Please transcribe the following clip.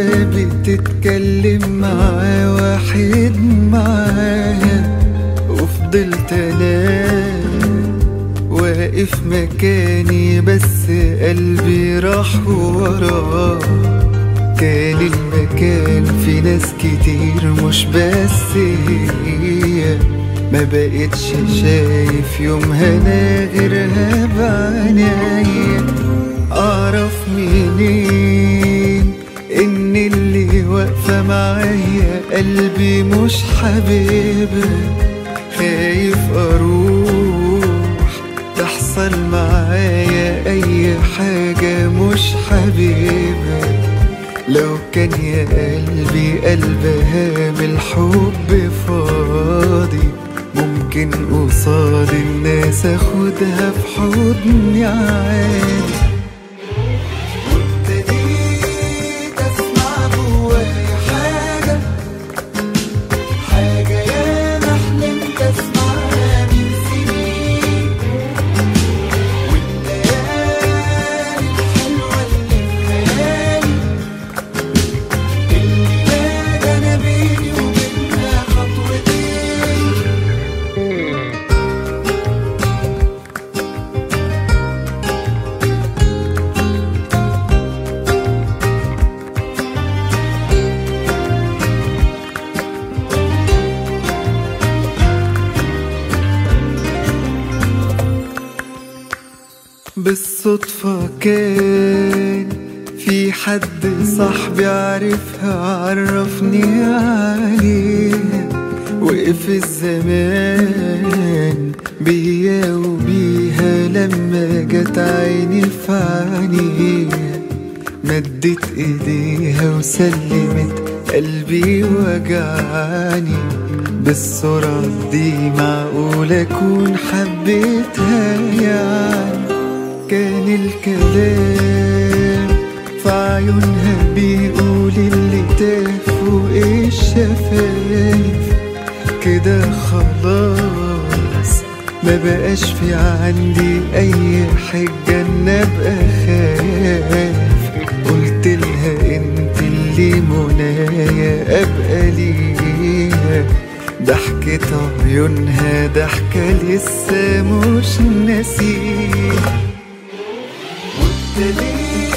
واقفة بتتكلم مع واحد معاها وفضلت انام واقف مكاني بس قلبي راح وراه. كان المكان في ناس كتير مش بس هي. ما بقتش شايف يومها أنا غيرها بعناية أعرف منين مش حبيبها خايف أروح. تحصل معايا أي حاجة مش حبيبها لو كان يا قلبي قلبها بالحب فاضي ممكن قصاد الناس أخدها في حضني عادي. بالصدفة كان في حد صاحبي عارفها عرفني عليها. وقف الزمان بيا وبيها لما جت عيني في مدت إيديها وسلمت قلبي وجعني. بالسرعة دي معقول أكون حبيتها يعني. كان الكلام في عيونها بيقول اللي تاه فوق الشفايف كده خلاص ما بقاش في عندي أي حجة إن أبقى خايف. قلت لها أنت اللي منايا أبقى ليها. ضحكة عيونها ضحكة لسه مش ناسيها. believe.